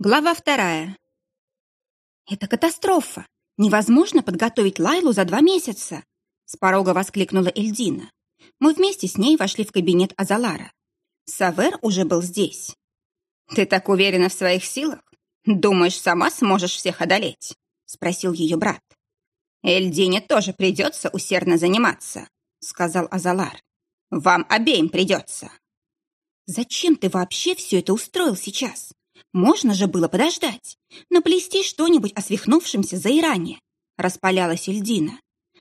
Глава вторая. «Это катастрофа! Невозможно подготовить Лайлу за два месяца!» С порога воскликнула Эльдина. Мы вместе с ней вошли в кабинет Азалара. Савер уже был здесь. «Ты так уверена в своих силах? Думаешь, сама сможешь всех одолеть?» Спросил ее брат. «Эльдине тоже придется усердно заниматься», сказал Азалар. «Вам обеим придется». «Зачем ты вообще все это устроил сейчас?» Можно же было подождать, наплести что-нибудь о свихнувшемся за Иране. Распалялась Эльдина.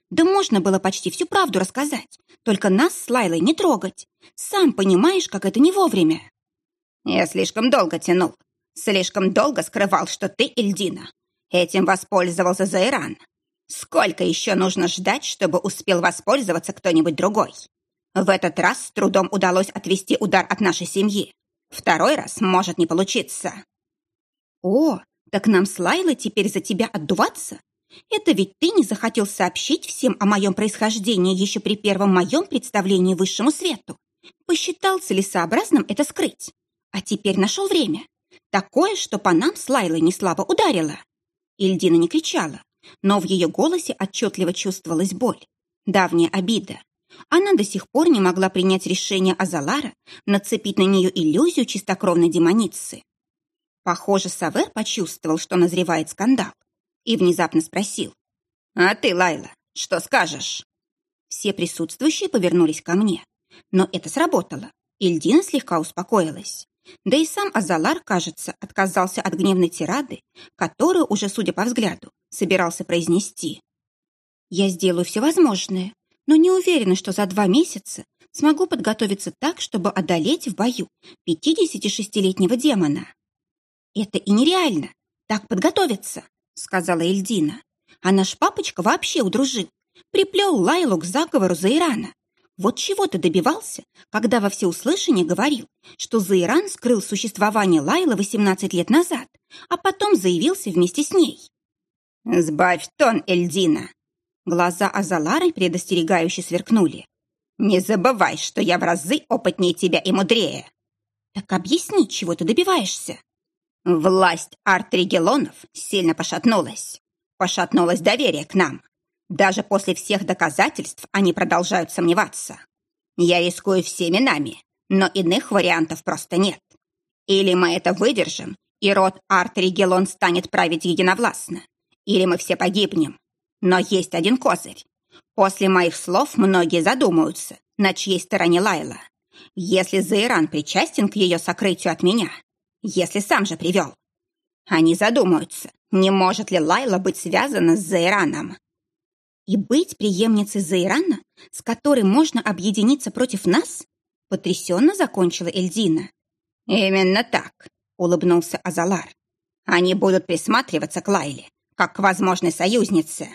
Да можно было почти всю правду рассказать, только нас с Лайлой не трогать. Сам понимаешь, как это не вовремя. Я слишком долго тянул, слишком долго скрывал, что ты Эльдина. Этим воспользовался за Иран. Сколько еще нужно ждать, чтобы успел воспользоваться кто-нибудь другой? В этот раз с трудом удалось отвести удар от нашей семьи. Второй раз может не получиться. О, так нам с Лайлой теперь за тебя отдуваться? Это ведь ты не захотел сообщить всем о моем происхождении еще при первом моем представлении высшему свету. Посчитал целесообразным это скрыть. А теперь нашел время. Такое, что по нам с Лайлой не слабо ударило. Ильдина не кричала, но в ее голосе отчетливо чувствовалась боль. Давняя обида. Она до сих пор не могла принять решение Азалара нацепить на нее иллюзию чистокровной демоницы. Похоже, Савер почувствовал, что назревает скандал, и внезапно спросил. «А ты, Лайла, что скажешь?» Все присутствующие повернулись ко мне. Но это сработало. Ильдина слегка успокоилась. Да и сам Азалар, кажется, отказался от гневной тирады, которую уже, судя по взгляду, собирался произнести. «Я сделаю все возможное, но не уверена, что за два месяца смогу подготовиться так, чтобы одолеть в бою 56-летнего демона. Это и нереально, так подготовиться, сказала Эльдина. А наш папочка вообще удружил, приплел Лайлу к заговору за Ирана. Вот чего ты добивался, когда во всеуслышание говорил, что Заиран скрыл существование Лайлы 18 лет назад, а потом заявился вместе с ней? «Сбавь тон, Эльдина!» Глаза Азалары предостерегающе сверкнули. «Не забывай, что я в разы опытнее тебя и мудрее!» «Так объясни, чего ты добиваешься?» Власть артригелонов сильно пошатнулась. Пошатнулось доверие к нам. Даже после всех доказательств они продолжают сомневаться. Я рискую всеми нами, но иных вариантов просто нет. Или мы это выдержим, и род Артригелон станет править единовластно, или мы все погибнем, но есть один козырь. После моих слов многие задумаются, на чьей стороне Лайла. Если Заиран причастен к ее сокрытию от меня, если сам же привел. Они задумаются, не может ли Лайла быть связана с Заираном. И быть преемницей Заирана, с которой можно объединиться против нас? Потрясенно закончила Эльдина. Именно так, улыбнулся Азалар. Они будут присматриваться к Лайле, как к возможной союзнице.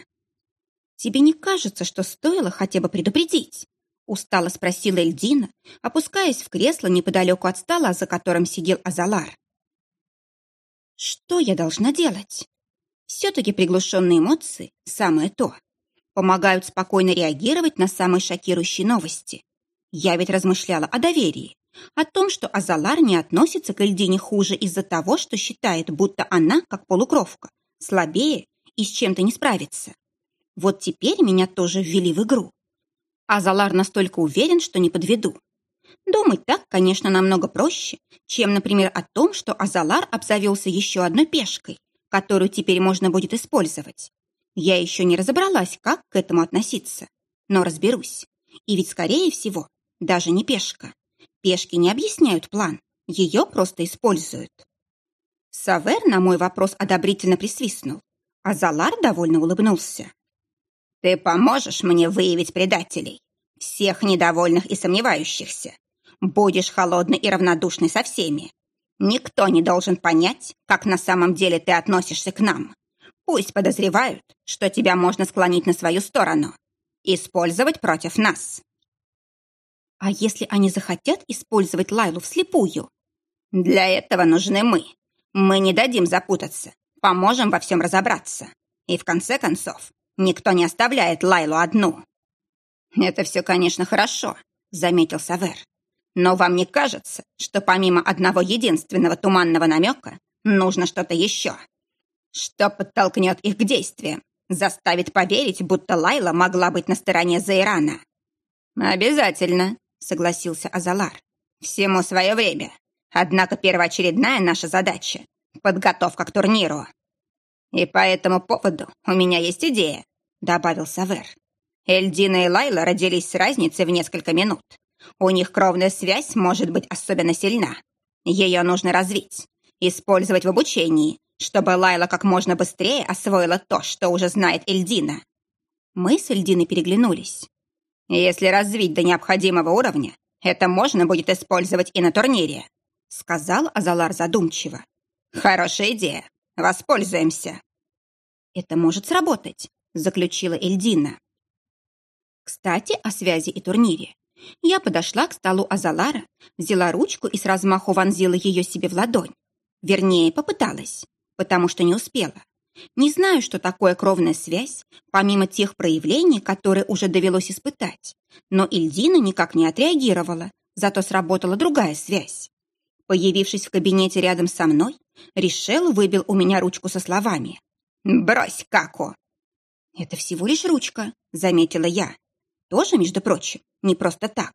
«Тебе не кажется, что стоило хотя бы предупредить?» Устало спросила Эльдина, опускаясь в кресло неподалеку от стола, за которым сидел Азалар. «Что я должна делать?» Все-таки приглушенные эмоции – самое то. Помогают спокойно реагировать на самые шокирующие новости. Я ведь размышляла о доверии, о том, что Азалар не относится к Эльдине хуже из-за того, что считает, будто она, как полукровка, слабее и с чем-то не справится. Вот теперь меня тоже ввели в игру. А Залар настолько уверен, что не подведу. Думать так, конечно, намного проще, чем, например, о том, что Азалар обзавелся еще одной пешкой, которую теперь можно будет использовать. Я еще не разобралась, как к этому относиться. Но разберусь. И ведь, скорее всего, даже не пешка. Пешки не объясняют план, ее просто используют. Савер на мой вопрос одобрительно присвистнул, а Залар довольно улыбнулся. Ты поможешь мне выявить предателей, всех недовольных и сомневающихся. Будешь холодный и равнодушный со всеми. Никто не должен понять, как на самом деле ты относишься к нам. Пусть подозревают, что тебя можно склонить на свою сторону. Использовать против нас. А если они захотят использовать Лайлу вслепую? Для этого нужны мы. Мы не дадим запутаться, поможем во всем разобраться. И в конце концов, Никто не оставляет Лайлу одну». «Это все, конечно, хорошо», — заметил Савер. «Но вам не кажется, что помимо одного единственного туманного намека Нужно что-то еще. Что подтолкнет их к действиям, заставит поверить, будто Лайла могла быть на стороне Зайрана. «Обязательно», — согласился Азалар. «Всему свое время. Однако первоочередная наша задача — подготовка к турниру». «И по этому поводу у меня есть идея», — добавил Савер. «Эльдина и Лайла родились с разницей в несколько минут. У них кровная связь может быть особенно сильна. Ее нужно развить, использовать в обучении, чтобы Лайла как можно быстрее освоила то, что уже знает Эльдина». Мы с Эльдиной переглянулись. «Если развить до необходимого уровня, это можно будет использовать и на турнире», сказал Азалар задумчиво. «Хорошая идея. Воспользуемся». «Это может сработать», заключила Эльдина. Кстати, о связи и турнире. Я подошла к столу Азалара, взяла ручку и с размаху вонзила ее себе в ладонь. Вернее, попыталась, потому что не успела. Не знаю, что такое кровная связь, помимо тех проявлений, которые уже довелось испытать. Но Ильдина никак не отреагировала, зато сработала другая связь. Появившись в кабинете рядом со мной, Ришел выбил у меня ручку со словами «Брось, Како!» «Это всего лишь ручка», — заметила я. «Тоже, между прочим, не просто так.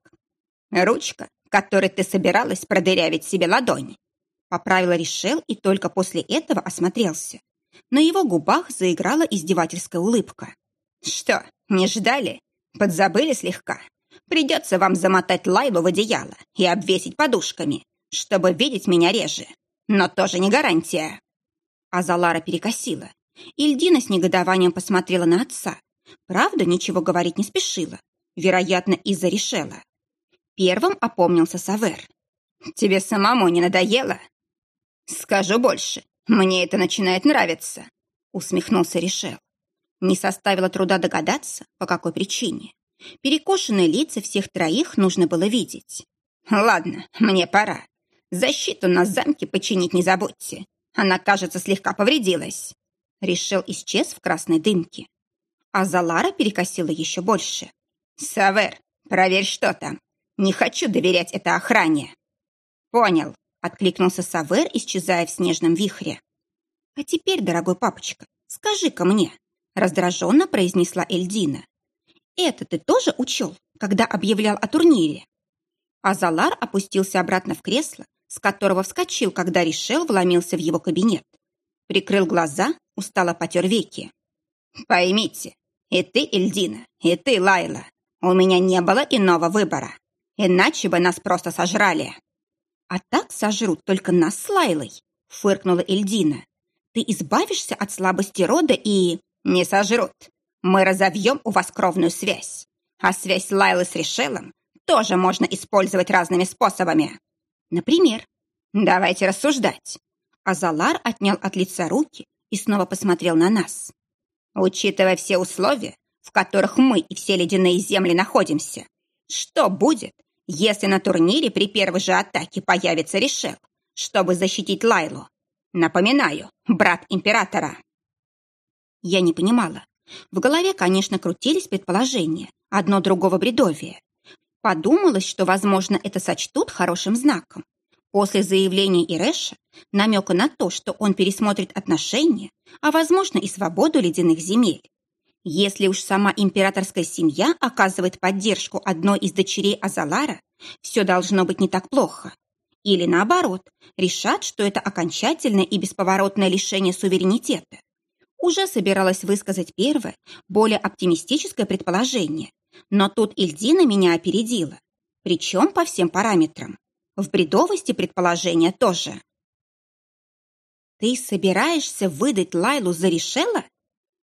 Ручка, которой ты собиралась продырявить себе ладонь». Поправила Ришел и только после этого осмотрелся. На его губах заиграла издевательская улыбка. «Что, не ждали? Подзабыли слегка? Придется вам замотать Лайлу в одеяло и обвесить подушками, чтобы видеть меня реже. Но тоже не гарантия». А Залара перекосила. Ильдина с негодованием посмотрела на отца. Правда, ничего говорить не спешила. Вероятно, из-за решела. Первым опомнился Савер. «Тебе самому не надоело?» «Скажу больше. «Мне это начинает нравиться», — усмехнулся Решел. Не составило труда догадаться, по какой причине. Перекошенные лица всех троих нужно было видеть. «Ладно, мне пора. Защиту на замке починить не забудьте. Она, кажется, слегка повредилась». Решил исчез в красной дымке. А Залара перекосила еще больше. «Савер, проверь, что там. Не хочу доверять это охране». «Понял», Откликнулся Савер, исчезая в снежном вихре. «А теперь, дорогой папочка, скажи-ка мне», раздраженно произнесла Эльдина. «Это ты тоже учел, когда объявлял о турнире?» Азалар опустился обратно в кресло, с которого вскочил, когда Ришел вломился в его кабинет. Прикрыл глаза, устало потер веки. «Поймите, и ты, Эльдина, и ты, Лайла, у меня не было иного выбора. Иначе бы нас просто сожрали». «А так сожрут только нас с Лайлой», — фыркнула Эльдина. «Ты избавишься от слабости рода и...» «Не сожрут. Мы разовьем у вас кровную связь. А связь Лайлы с Решелом тоже можно использовать разными способами. Например, давайте рассуждать». Азалар отнял от лица руки и снова посмотрел на нас. «Учитывая все условия, в которых мы и все ледяные земли находимся, что будет, если на турнире при первой же атаке появится Решел, чтобы защитить Лайлу. Напоминаю, брат императора. Я не понимала. В голове, конечно, крутились предположения, одно другого бредовия. Подумалось, что, возможно, это сочтут хорошим знаком. После заявления Ирэша, намека на то, что он пересмотрит отношения, а, возможно, и свободу ледяных земель. Если уж сама императорская семья оказывает поддержку одной из дочерей Азалара, все должно быть не так плохо. Или наоборот, решат, что это окончательное и бесповоротное лишение суверенитета. Уже собиралась высказать первое, более оптимистическое предположение, но тут Ильдина меня опередила. Причем по всем параметрам. В бредовости предположения тоже. «Ты собираешься выдать Лайлу за Решела?»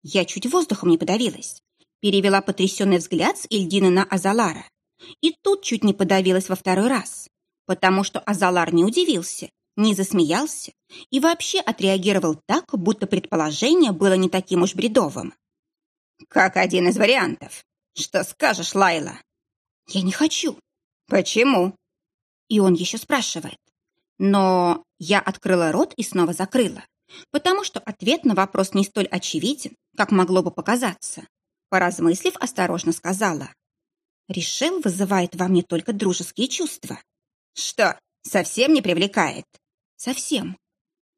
Я чуть воздухом не подавилась. Перевела потрясенный взгляд с Ильдины на Азалара. И тут чуть не подавилась во второй раз, потому что Азалар не удивился, не засмеялся и вообще отреагировал так, будто предположение было не таким уж бредовым. «Как один из вариантов. Что скажешь, Лайла?» «Я не хочу». «Почему?» И он еще спрашивает. Но я открыла рот и снова закрыла потому что ответ на вопрос не столь очевиден, как могло бы показаться. Поразмыслив, осторожно сказала. «Решел вызывает во мне только дружеские чувства». «Что, совсем не привлекает?» «Совсем».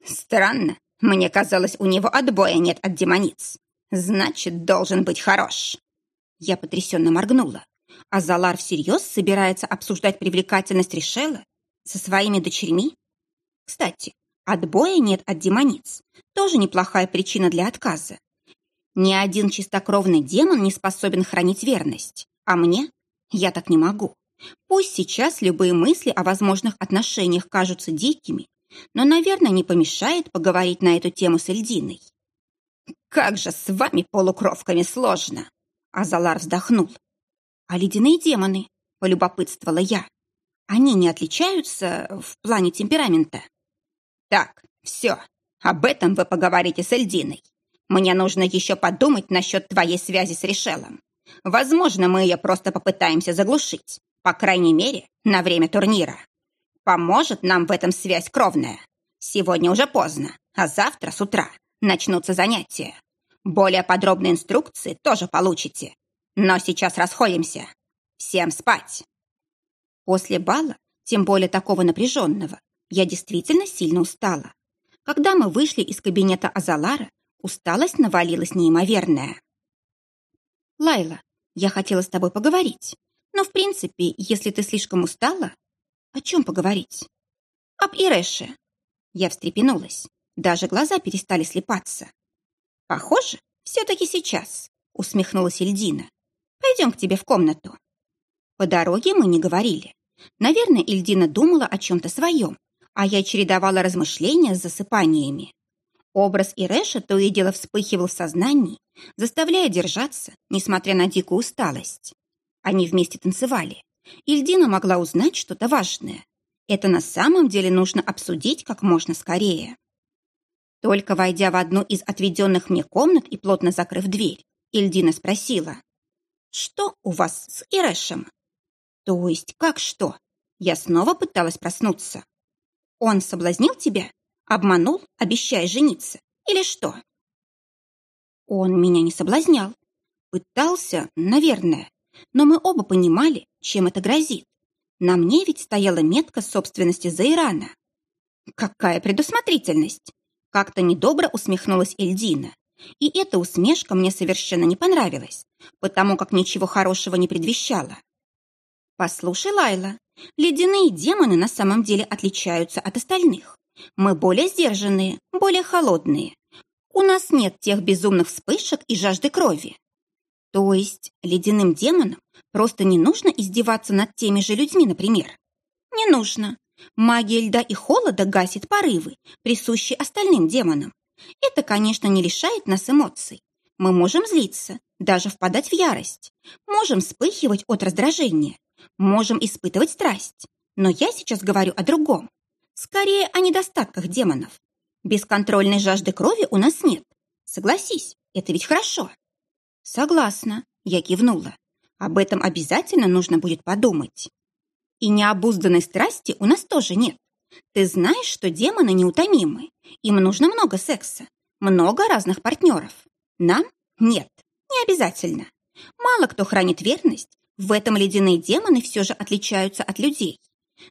Странно. Мне казалось, у него отбоя нет от демониц. Значит, должен быть хорош. Я потрясенно моргнула. А Залар всерьез собирается обсуждать привлекательность Решела со своими дочерьми? Кстати, отбоя нет от демониц. Тоже неплохая причина для отказа. Ни один чистокровный демон не способен хранить верность. А мне? Я так не могу. Пусть сейчас любые мысли о возможных отношениях кажутся дикими, но, наверное, не помешает поговорить на эту тему с Эльдиной. «Как же с вами, полукровками, сложно!» Азалар вздохнул. «А ледяные демоны?» — полюбопытствовала я. «Они не отличаются в плане темперамента?» «Так, все. Об этом вы поговорите с Эльдиной. Мне нужно еще подумать насчет твоей связи с Решелом. Возможно, мы ее просто попытаемся заглушить, по крайней мере, на время турнира. Поможет нам в этом связь кровная. Сегодня уже поздно, а завтра с утра начнутся занятия. Более подробные инструкции тоже получите. Но сейчас расходимся. Всем спать. После бала, тем более такого напряженного, я действительно сильно устала. Когда мы вышли из кабинета Азалара, усталость навалилась неимоверная. «Лайла, я хотела с тобой поговорить. Но, в принципе, если ты слишком устала... О чем поговорить? Об Ирэше. Я встрепенулась. Даже глаза перестали слепаться. Похоже, все-таки сейчас, усмехнулась Ильдина. Пойдем к тебе в комнату. По дороге мы не говорили. Наверное, Ильдина думала о чем-то своем, а я чередовала размышления с засыпаниями. Образ Ирэша то и дело вспыхивал в сознании, заставляя держаться, несмотря на дикую усталость. Они вместе танцевали. Ильдина могла узнать что-то важное. Это на самом деле нужно обсудить как можно скорее. Только войдя в одну из отведенных мне комнат и плотно закрыв дверь, Ильдина спросила, «Что у вас с Ирэшем?» «То есть как что?» Я снова пыталась проснуться. «Он соблазнил тебя? Обманул, обещая жениться? Или что?» «Он меня не соблазнял. Пытался, наверное но мы оба понимали, чем это грозит. На мне ведь стояла метка собственности за Ирана. Какая предусмотрительность! Как-то недобро усмехнулась Эльдина. И эта усмешка мне совершенно не понравилась, потому как ничего хорошего не предвещала. Послушай, Лайла, ледяные демоны на самом деле отличаются от остальных. Мы более сдержанные, более холодные. У нас нет тех безумных вспышек и жажды крови. То есть ледяным демонам просто не нужно издеваться над теми же людьми, например? Не нужно. Магия льда и холода гасит порывы, присущие остальным демонам. Это, конечно, не лишает нас эмоций. Мы можем злиться, даже впадать в ярость. Можем вспыхивать от раздражения. Можем испытывать страсть. Но я сейчас говорю о другом. Скорее, о недостатках демонов. Бесконтрольной жажды крови у нас нет. Согласись, это ведь хорошо. «Согласна», — я кивнула. «Об этом обязательно нужно будет подумать». «И необузданной страсти у нас тоже нет. Ты знаешь, что демоны неутомимы. Им нужно много секса, много разных партнеров. Нам нет, не обязательно. Мало кто хранит верность, в этом ледяные демоны все же отличаются от людей.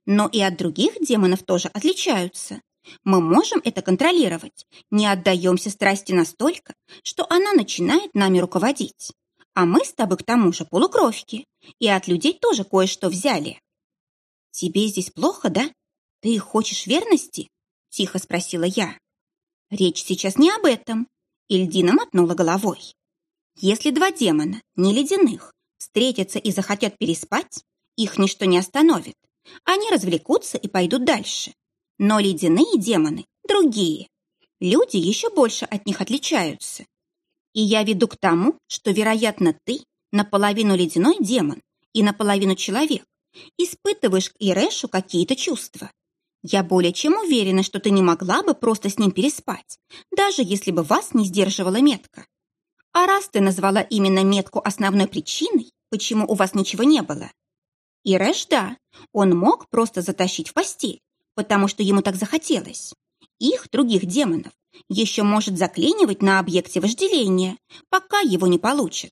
Но и от других демонов тоже отличаются. Мы можем это контролировать, не отдаемся страсти настолько, что она начинает нами руководить. А мы с тобой к тому же полукровки, и от людей тоже кое-что взяли. Тебе здесь плохо, да? Ты хочешь верности? Тихо спросила я. Речь сейчас не об этом. Ильдина мотнула головой. Если два демона, не ледяных, встретятся и захотят переспать, их ничто не остановит. Они развлекутся и пойдут дальше. Но ледяные демоны другие. Люди еще больше от них отличаются. И я веду к тому, что, вероятно, ты наполовину ледяной демон и наполовину человек, испытываешь к Ирэшу какие-то чувства. Я более чем уверена, что ты не могла бы просто с ним переспать, даже если бы вас не сдерживала метка. А раз ты назвала именно метку основной причиной, почему у вас ничего не было. Ирэш, да, он мог просто затащить в постель, потому что ему так захотелось. Их, других демонов, еще может заклинивать на объекте вожделения, пока его не получат.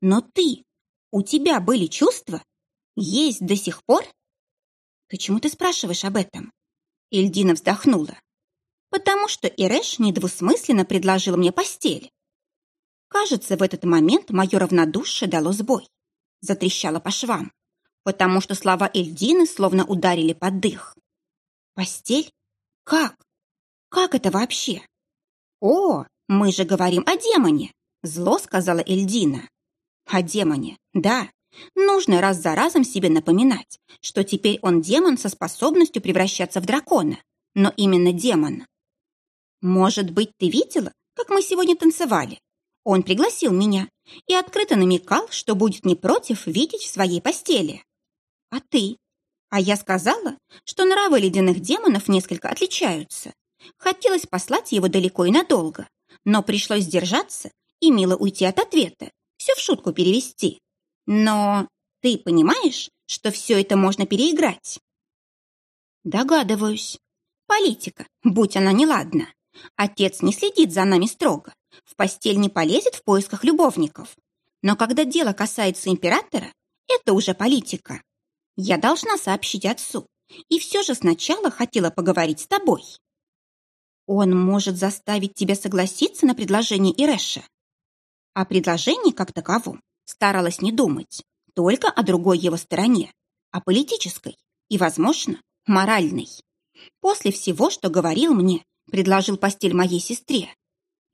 Но ты, у тебя были чувства? Есть до сих пор? Почему ты спрашиваешь об этом? Ильдина вздохнула. потому что Ирэш недвусмысленно предложил мне постель. Кажется, в этот момент мое равнодушие дало сбой. Затрещало по швам, потому что слова Эльдины словно ударили под дых. Постель? Как? Как это вообще? О, мы же говорим о демоне, зло сказала Эльдина. О демоне, да. Нужно раз за разом себе напоминать, что теперь он демон со способностью превращаться в дракона, но именно демон. Может быть, ты видела, как мы сегодня танцевали? Он пригласил меня и открыто намекал, что будет не против видеть в своей постели. А ты? А я сказала, что нравы ледяных демонов несколько отличаются. Хотелось послать его далеко и надолго, но пришлось сдержаться и мило уйти от ответа, все в шутку перевести. Но ты понимаешь, что все это можно переиграть? Догадываюсь. Политика, будь она неладна. Отец не следит за нами строго, в постель не полезет в поисках любовников. Но когда дело касается императора, это уже политика. Я должна сообщить отцу, и все же сначала хотела поговорить с тобой. Он может заставить тебя согласиться на предложение Ирэша. О предложении как таковом старалась не думать, только о другой его стороне, о политической и, возможно, моральной. После всего, что говорил мне, предложил постель моей сестре.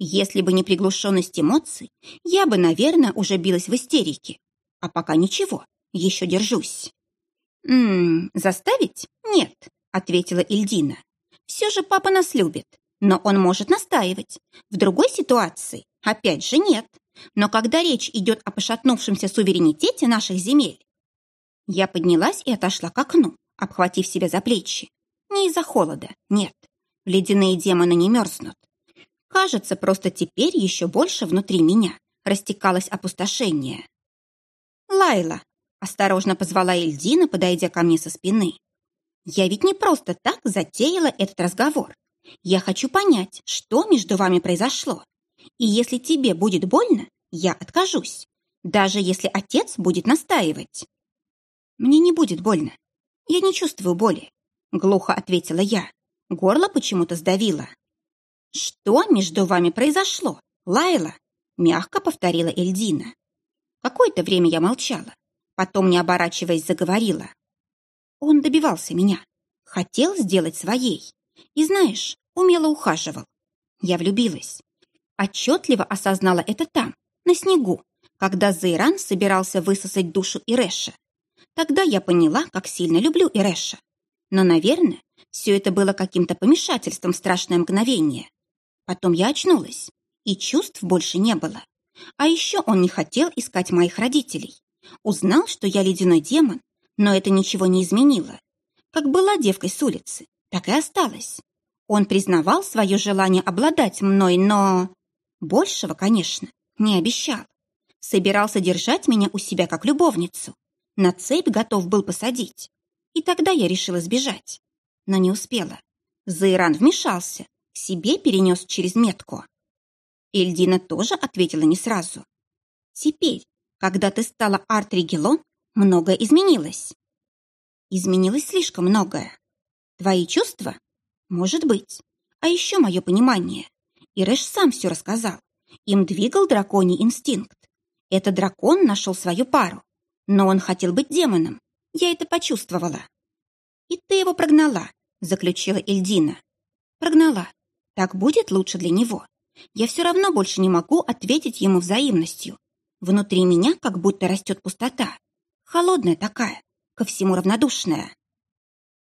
Если бы не приглушенность эмоций, я бы, наверное, уже билась в истерике. А пока ничего, еще держусь. «М -м, заставить? Нет», — ответила Ильдина. «Все же папа нас любит, но он может настаивать. В другой ситуации, опять же, нет. Но когда речь идет о пошатнувшемся суверенитете наших земель...» Я поднялась и отошла к окну, обхватив себя за плечи. Не из-за холода, нет. Ледяные демоны не мерзнут. Кажется, просто теперь еще больше внутри меня растекалось опустошение. «Лайла!» — осторожно позвала Эльдина, подойдя ко мне со спины. «Я ведь не просто так затеяла этот разговор. Я хочу понять, что между вами произошло. И если тебе будет больно, я откажусь, даже если отец будет настаивать». «Мне не будет больно. Я не чувствую боли», — глухо ответила я. Горло почему-то сдавило. «Что между вами произошло, Лайла?» мягко повторила Эльдина. Какое-то время я молчала, потом, не оборачиваясь, заговорила. Он добивался меня, хотел сделать своей. И, знаешь, умело ухаживал. Я влюбилась. Отчетливо осознала это там, на снегу, когда Зайран собирался высосать душу Ирэша. Тогда я поняла, как сильно люблю Ирэша. Но, наверное, все это было каким-то помешательством страшное мгновение. Потом я очнулась, и чувств больше не было. А еще он не хотел искать моих родителей. Узнал, что я ледяной демон, но это ничего не изменило. Как была девкой с улицы, так и осталась. Он признавал свое желание обладать мной, но... Большего, конечно, не обещал. Собирался держать меня у себя как любовницу. На цепь готов был посадить. И тогда я решила сбежать. Но не успела. Зайран вмешался, себе перенес через метку. Эльдина тоже ответила не сразу. Теперь, когда ты стала арт-регелон, многое изменилось. Изменилось слишком многое. Твои чувства? Может быть. А еще мое понимание. Ирэш сам все рассказал. Им двигал драконий инстинкт. Этот дракон нашел свою пару. Но он хотел быть демоном. Я это почувствовала. И ты его прогнала, заключила Эльдина. Прогнала. Так будет лучше для него. Я все равно больше не могу ответить ему взаимностью. Внутри меня как будто растет пустота. Холодная такая, ко всему равнодушная.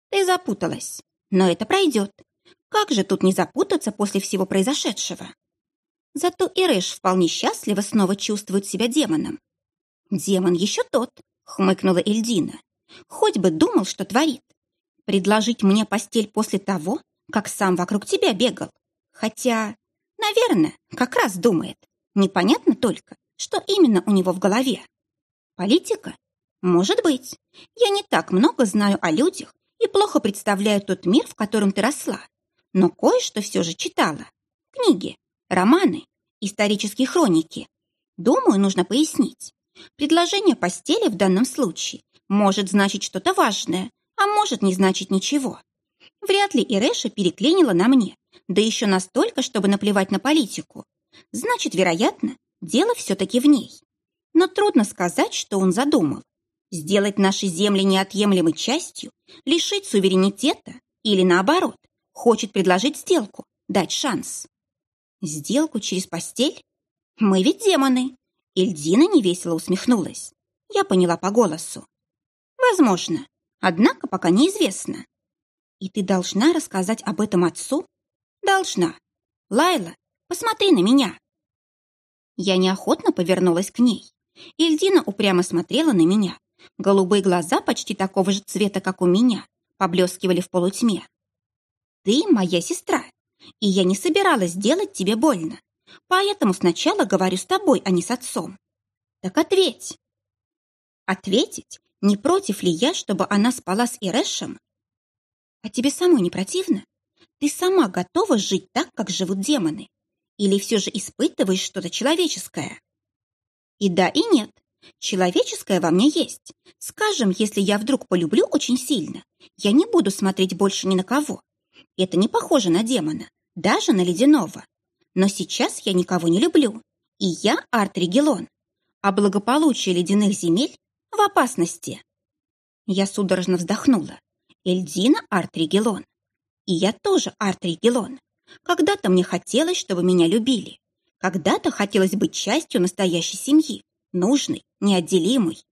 Ты запуталась, но это пройдет. Как же тут не запутаться после всего произошедшего? Зато Ирэш вполне счастливо снова чувствует себя демоном. «Демон еще тот», — хмыкнула Эльдина. «Хоть бы думал, что творит. Предложить мне постель после того, как сам вокруг тебя бегал. Хотя, наверное, как раз думает. Непонятно только, что именно у него в голове. Политика? Может быть. Я не так много знаю о людях и плохо представляю тот мир, в котором ты росла. Но кое-что все же читала. Книги, романы, исторические хроники. Думаю, нужно пояснить. Предложение постели в данном случае может значить что-то важное, а может не значить ничего. Вряд ли Иреша переклинила на мне, да еще настолько, чтобы наплевать на политику. Значит, вероятно, дело все-таки в ней. Но трудно сказать, что он задумал. Сделать наши земли неотъемлемой частью, лишить суверенитета или, наоборот, хочет предложить сделку, дать шанс. Сделку через постель? Мы ведь демоны. Ильдина невесело усмехнулась. Я поняла по голосу. Возможно, однако пока неизвестно. И ты должна рассказать об этом отцу? Должна. Лайла, посмотри на меня. Я неохотно повернулась к ней. Ильдина упрямо смотрела на меня. Голубые глаза почти такого же цвета, как у меня, поблескивали в полутьме. Ты моя сестра, и я не собиралась делать тебе больно. Поэтому сначала говорю с тобой, а не с отцом. Так ответь. Ответить, не против ли я, чтобы она спала с Ирэшем? А тебе самой не противно? Ты сама готова жить так, как живут демоны? Или все же испытываешь что-то человеческое? И да, и нет. Человеческое во мне есть. Скажем, если я вдруг полюблю очень сильно, я не буду смотреть больше ни на кого. Это не похоже на демона, даже на ледяного. Но сейчас я никого не люблю. И я Арт-Регелон. А благополучие ледяных земель в опасности. Я судорожно вздохнула. Эльдина Артригелон. И я тоже Артригелон. Когда-то мне хотелось, чтобы меня любили. Когда-то хотелось быть частью настоящей семьи, нужной, неотделимой.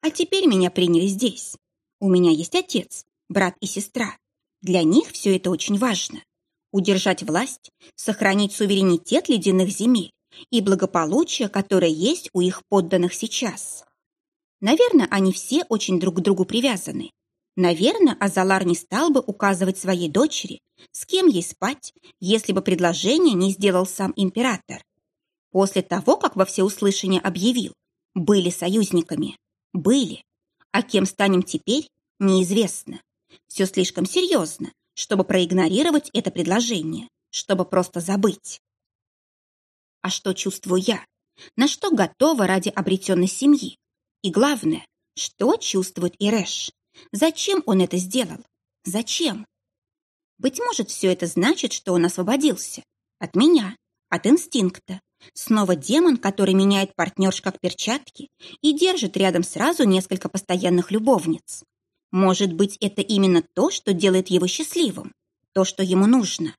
А теперь меня приняли здесь. У меня есть отец, брат и сестра. Для них все это очень важно. Удержать власть, сохранить суверенитет ледяных земель и благополучие, которое есть у их подданных сейчас. Наверное, они все очень друг к другу привязаны. Наверное, Азалар не стал бы указывать своей дочери, с кем ей спать, если бы предложение не сделал сам император. После того, как во всеуслышание объявил, были союзниками. Были. А кем станем теперь, неизвестно. Все слишком серьезно, чтобы проигнорировать это предложение, чтобы просто забыть. А что чувствую я? На что готова ради обретенной семьи? И главное, что чувствует Ирэш? Зачем он это сделал? Зачем? Быть может, все это значит, что он освободился. От меня, от инстинкта. Снова демон, который меняет партнерш как перчатки и держит рядом сразу несколько постоянных любовниц. Может быть, это именно то, что делает его счастливым, то, что ему нужно.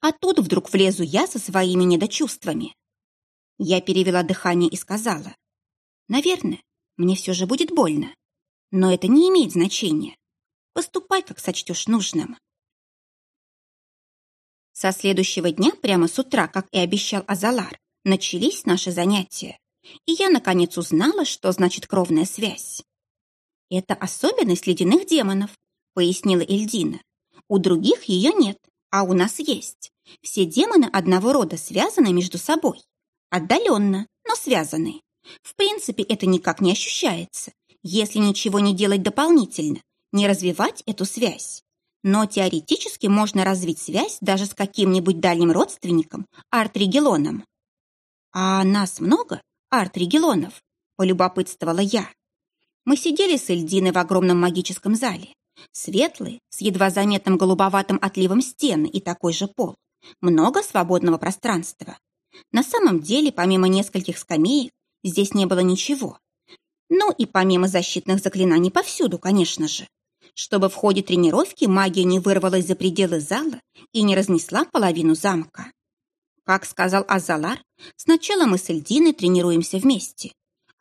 А тут вдруг влезу я со своими недочувствами. Я перевела дыхание и сказала. Наверное, мне все же будет больно. Но это не имеет значения. Поступай, как сочтешь нужным. Со следующего дня, прямо с утра, как и обещал Азалар, начались наши занятия. И я, наконец, узнала, что значит кровная связь. «Это особенность ледяных демонов», — пояснила Эльдина. «У других ее нет, а у нас есть. Все демоны одного рода связаны между собой. Отдаленно, но связаны. В принципе, это никак не ощущается, если ничего не делать дополнительно, не развивать эту связь. Но теоретически можно развить связь даже с каким-нибудь дальним родственником, артригелоном. «А нас много, артригелонов?» – полюбопытствовала я. Мы сидели с Эльдиной в огромном магическом зале. Светлые, с едва заметным голубоватым отливом стены и такой же пол. Много свободного пространства. На самом деле, помимо нескольких скамеек, здесь не было ничего. Ну и помимо защитных заклинаний повсюду, конечно же. Чтобы в ходе тренировки магия не вырвалась за пределы зала и не разнесла половину замка. Как сказал Азалар, сначала мы с Эльдиной тренируемся вместе,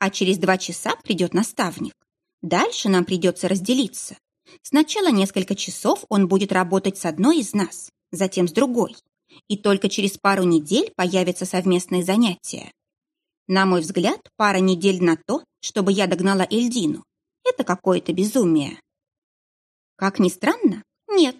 а через два часа придет наставник. Дальше нам придется разделиться. Сначала несколько часов он будет работать с одной из нас, затем с другой. И только через пару недель появятся совместные занятия. На мой взгляд, пара недель на то, чтобы я догнала Эльдину. Это какое-то безумие. Как ни странно, нет,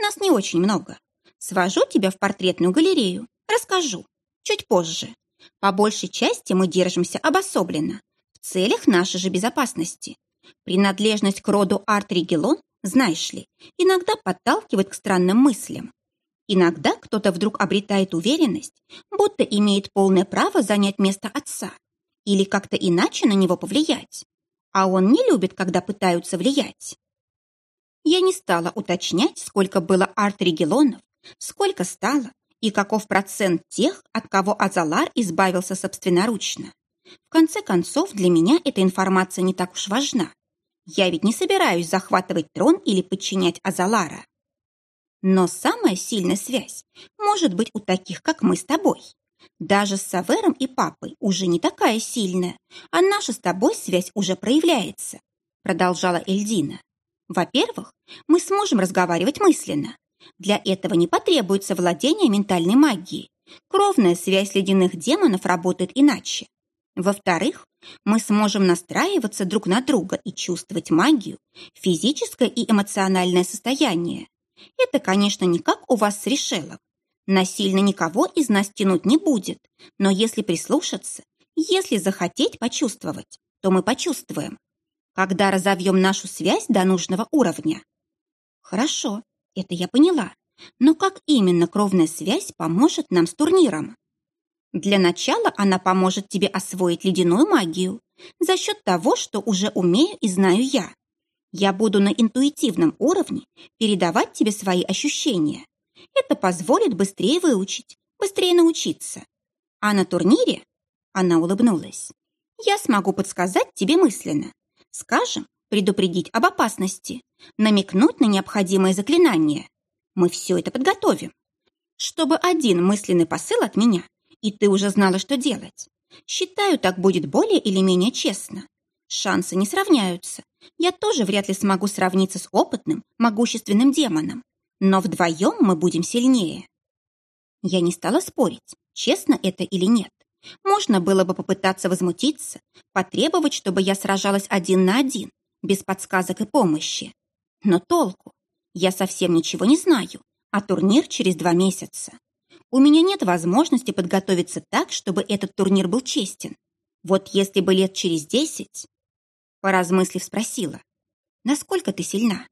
нас не очень много. Свожу тебя в портретную галерею, расскажу. Чуть позже. По большей части мы держимся обособленно, в целях нашей же безопасности. Принадлежность к роду Арт-Регелон, знаешь ли, иногда подталкивает к странным мыслям. Иногда кто-то вдруг обретает уверенность, будто имеет полное право занять место отца или как-то иначе на него повлиять. А он не любит, когда пытаются влиять. Я не стала уточнять, сколько было арт-регелонов, сколько стало и каков процент тех, от кого Азалар избавился собственноручно. В конце концов, для меня эта информация не так уж важна. Я ведь не собираюсь захватывать трон или подчинять Азалара. Но самая сильная связь может быть у таких, как мы с тобой. Даже с Савером и папой уже не такая сильная, а наша с тобой связь уже проявляется, продолжала Эльдина. Во-первых, мы сможем разговаривать мысленно. Для этого не потребуется владение ментальной магией. Кровная связь ледяных демонов работает иначе. Во-вторых, мы сможем настраиваться друг на друга и чувствовать магию, физическое и эмоциональное состояние. Это, конечно, не как у вас с решелок. Насильно никого из нас тянуть не будет, но если прислушаться, если захотеть почувствовать, то мы почувствуем когда разовьем нашу связь до нужного уровня. Хорошо, это я поняла. Но как именно кровная связь поможет нам с турниром? Для начала она поможет тебе освоить ледяную магию за счет того, что уже умею и знаю я. Я буду на интуитивном уровне передавать тебе свои ощущения. Это позволит быстрее выучить, быстрее научиться. А на турнире, она улыбнулась, я смогу подсказать тебе мысленно, Скажем, предупредить об опасности, намекнуть на необходимое заклинание. Мы все это подготовим. Чтобы один мысленный посыл от меня, и ты уже знала, что делать. Считаю, так будет более или менее честно. Шансы не сравняются. Я тоже вряд ли смогу сравниться с опытным, могущественным демоном. Но вдвоем мы будем сильнее. Я не стала спорить, честно это или нет. Можно было бы попытаться возмутиться, потребовать, чтобы я сражалась один на один, без подсказок и помощи. Но толку? Я совсем ничего не знаю, а турнир через два месяца. У меня нет возможности подготовиться так, чтобы этот турнир был честен. Вот если бы лет через десять... Поразмыслив, спросила. Насколько ты сильна?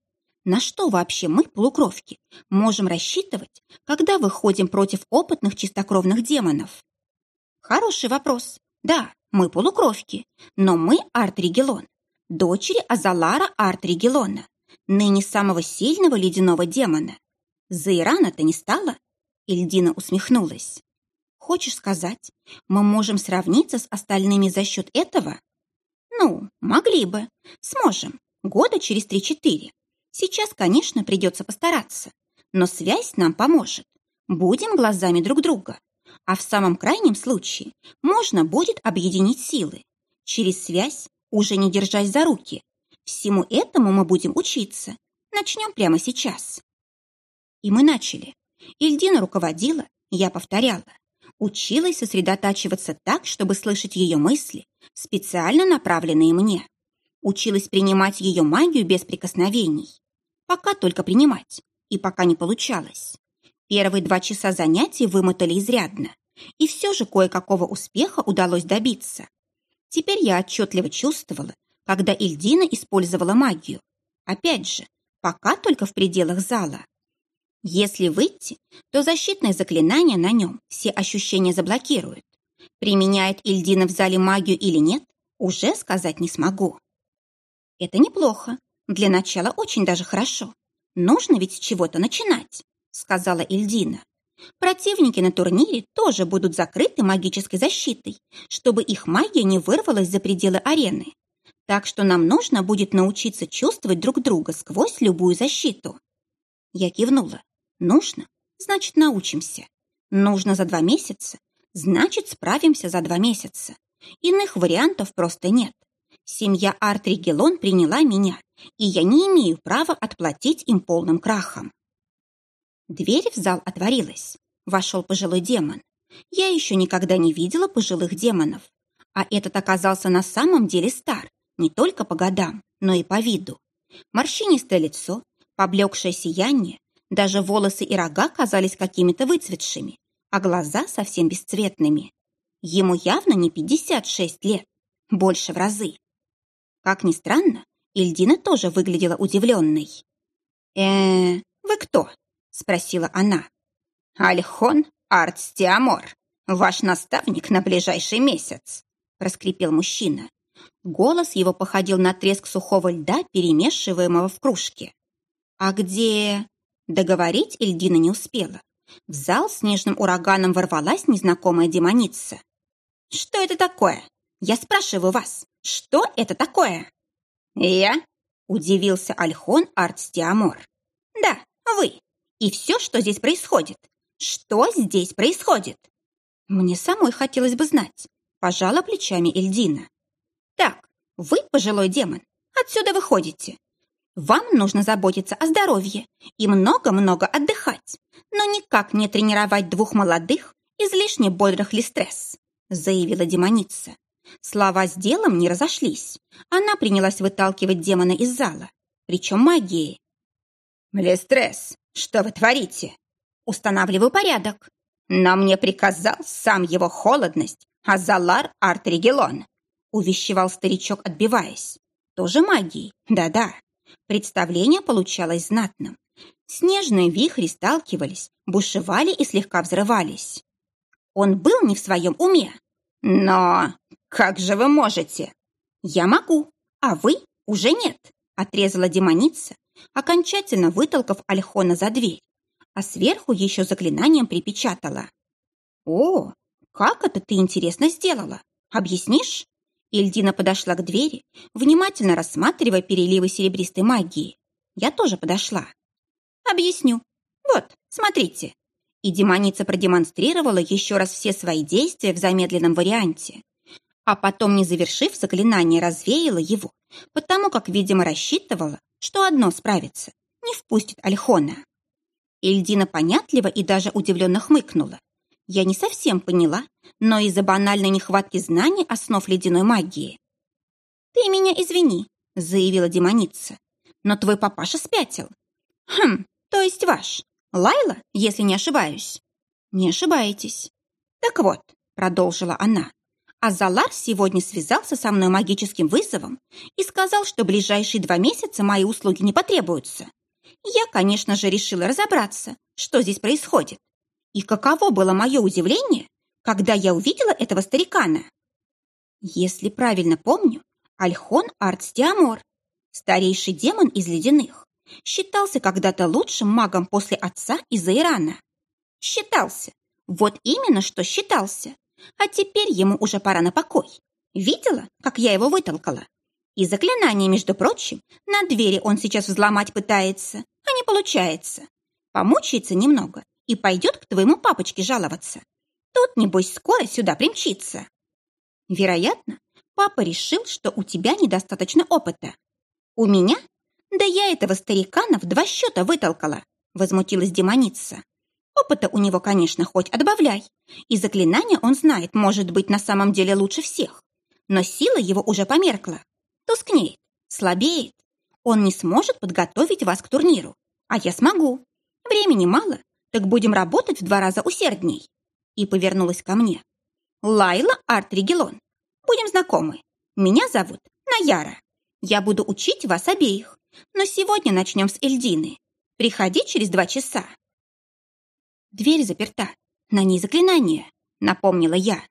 На что вообще мы, полукровки, можем рассчитывать, когда выходим против опытных чистокровных демонов? Хороший вопрос. Да, мы полукровки, но мы Арт-Регелон, дочери Азалара Арт-Регелона, ныне самого сильного ледяного демона. Заирана-то не стало? Ильдина усмехнулась. Хочешь сказать, мы можем сравниться с остальными за счет этого? Ну, могли бы. Сможем. Года через три-четыре. Сейчас, конечно, придется постараться. Но связь нам поможет. Будем глазами друг друга. А в самом крайнем случае можно будет объединить силы. Через связь, уже не держась за руки. Всему этому мы будем учиться. Начнем прямо сейчас. И мы начали. Ильдина руководила, я повторяла. Училась сосредотачиваться так, чтобы слышать ее мысли, специально направленные мне. Училась принимать ее магию без прикосновений. Пока только принимать, и пока не получалось. Первые два часа занятий вымотали изрядно, и все же кое-какого успеха удалось добиться. Теперь я отчетливо чувствовала, когда Ильдина использовала магию. Опять же, пока только в пределах зала. Если выйти, то защитное заклинание на нем все ощущения заблокирует. Применяет Ильдина в зале магию или нет, уже сказать не смогу. Это неплохо. Для начала очень даже хорошо. Нужно ведь с чего-то начинать сказала Ильдина. Противники на турнире тоже будут закрыты магической защитой, чтобы их магия не вырвалась за пределы арены. Так что нам нужно будет научиться чувствовать друг друга сквозь любую защиту. Я кивнула. Нужно, значит, научимся. Нужно за два месяца, значит, справимся за два месяца. Иных вариантов просто нет. Семья Арт-Регелон приняла меня, и я не имею права отплатить им полным крахом. Дверь в зал отворилась. Вошел пожилой демон. Я еще никогда не видела пожилых демонов. А этот оказался на самом деле стар, не только по годам, но и по виду. Морщинистое лицо, поблекшее сияние, даже волосы и рога казались какими-то выцветшими, а глаза совсем бесцветными. Ему явно не 56 лет, больше в разы. Как ни странно, Эльдина тоже выглядела удивленной. э вы кто?» Спросила она. «Альхон Артстиамор, ваш наставник на ближайший месяц», проскрипел мужчина. Голос его походил на треск сухого льда, перемешиваемого в кружке. «А где...» Договорить Эльдина не успела. В зал снежным ураганом ворвалась незнакомая демоница. «Что это такое? Я спрашиваю вас, что это такое?» «Я?» – удивился Альхон Артстиамор. «Да, вы. И все, что здесь происходит. Что здесь происходит?» Мне самой хотелось бы знать. Пожала плечами Эльдина. «Так, вы, пожилой демон, отсюда выходите. Вам нужно заботиться о здоровье и много-много отдыхать, но никак не тренировать двух молодых, излишне бодрых листресс», заявила демоница. Слова с делом не разошлись. Она принялась выталкивать демона из зала, причем магией. «Листресс, что вы творите?» «Устанавливаю порядок». «Но мне приказал сам его холодность, Азалар Артригелон», увещевал старичок, отбиваясь. «Тоже магией, да-да». Представление получалось знатным. Снежные вихри сталкивались, бушевали и слегка взрывались. Он был не в своем уме. Но как же вы можете? Я могу, а вы уже нет, отрезала демоница, окончательно вытолкав Альхона за дверь, а сверху еще заклинанием припечатала. О, как это ты интересно сделала? Объяснишь? Ильдина подошла к двери, внимательно рассматривая переливы серебристой магии. Я тоже подошла. «Объясню. Вот, смотрите». И демоница продемонстрировала еще раз все свои действия в замедленном варианте. А потом, не завершив заклинание, развеяла его, потому как, видимо, рассчитывала, что одно справится, не впустит Альхона. Ильдина понятливо и даже удивленно хмыкнула. Я не совсем поняла, но из-за банальной нехватки знаний основ ледяной магии. «Ты меня извини», — заявила демоница, «но твой папаша спятил». «Хм, то есть ваш. Лайла, если не ошибаюсь». «Не ошибаетесь». «Так вот», — продолжила она, «Азалар сегодня связался со мной магическим вызовом и сказал, что ближайшие два месяца мои услуги не потребуются. Я, конечно же, решила разобраться, что здесь происходит. И каково было мое удивление, когда я увидела этого старикана. Если правильно помню, Альхон Артстиамор, старейший демон из ледяных, считался когда-то лучшим магом после отца из Ирана. Считался. Вот именно что считался. А теперь ему уже пора на покой. Видела, как я его вытолкала? И заклинание, между прочим, на двери он сейчас взломать пытается, а не получается. Помучается немного и пойдет к твоему папочке жаловаться. Тот, небось, скоро сюда примчится. Вероятно, папа решил, что у тебя недостаточно опыта. У меня? Да я этого старикана в два счета вытолкала, возмутилась демоница. Опыта у него, конечно, хоть отбавляй. И заклинания он знает, может быть, на самом деле лучше всех. Но сила его уже померкла. Тускнеет, слабеет. Он не сможет подготовить вас к турниру. А я смогу. Времени мало, так будем работать в два раза усердней. И повернулась ко мне. Лайла Артригелон. Будем знакомы. Меня зовут Наяра. Я буду учить вас обеих. Но сегодня начнем с Эльдины. Приходи через два часа. Дверь заперта. На ней заклинание, напомнила я.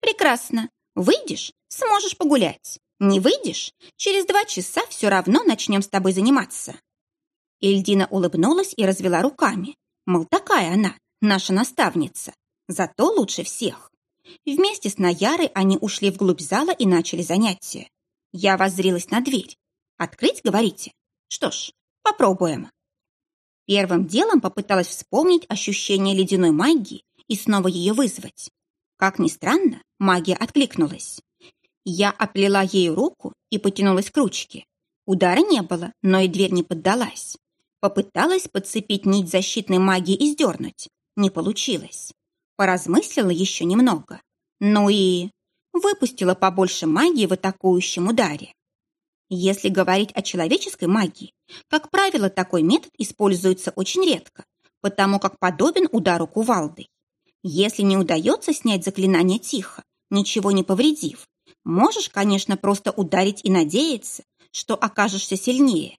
Прекрасно. Выйдешь, сможешь погулять. Не выйдешь, через два часа все равно начнем с тобой заниматься. Эльдина улыбнулась и развела руками, Мол, такая она, наша наставница. Зато лучше всех. Вместе с Наярой они ушли вглубь зала и начали занятия. Я воззрилась на дверь. «Открыть, говорите? Что ж, попробуем». Первым делом попыталась вспомнить ощущение ледяной магии и снова ее вызвать. Как ни странно, магия откликнулась. Я оплела ею руку и потянулась к ручке. Удара не было, но и дверь не поддалась. Попыталась подцепить нить защитной магии и сдернуть. Не получилось. Поразмыслила еще немного. Ну и выпустила побольше магии в атакующем ударе. Если говорить о человеческой магии, как правило, такой метод используется очень редко, потому как подобен удару кувалдой. Если не удается снять заклинание тихо, ничего не повредив, можешь, конечно, просто ударить и надеяться, что окажешься сильнее.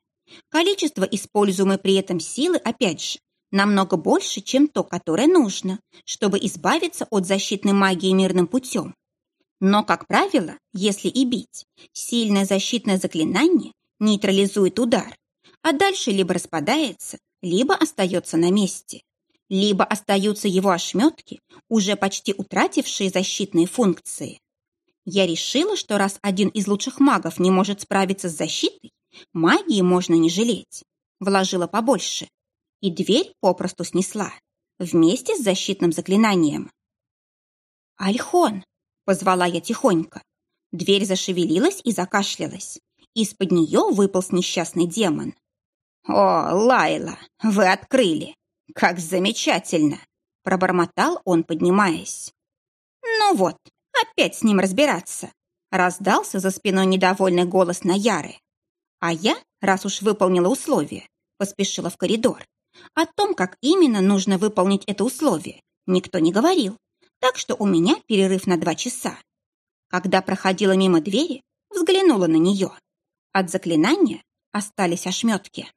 Количество используемой при этом силы, опять же, намного больше, чем то, которое нужно, чтобы избавиться от защитной магии мирным путем. Но, как правило, если и бить, сильное защитное заклинание нейтрализует удар, а дальше либо распадается, либо остается на месте. Либо остаются его ошметки, уже почти утратившие защитные функции. Я решила, что раз один из лучших магов не может справиться с защитой, магии можно не жалеть. Вложила побольше. И дверь попросту снесла. Вместе с защитным заклинанием. «Альхон!» — позвала я тихонько. Дверь зашевелилась и закашлялась. Из-под нее выполз несчастный демон. «О, Лайла, вы открыли! Как замечательно!» — пробормотал он, поднимаясь. «Ну вот, Опять с ним разбираться!» Раздался за спиной недовольный голос Наяры. А я, раз уж выполнила условие, поспешила в коридор. О том, как именно нужно выполнить это условие, никто не говорил, так что у меня перерыв на два часа. Когда проходила мимо двери, взглянула на нее. От заклинания остались ошметки.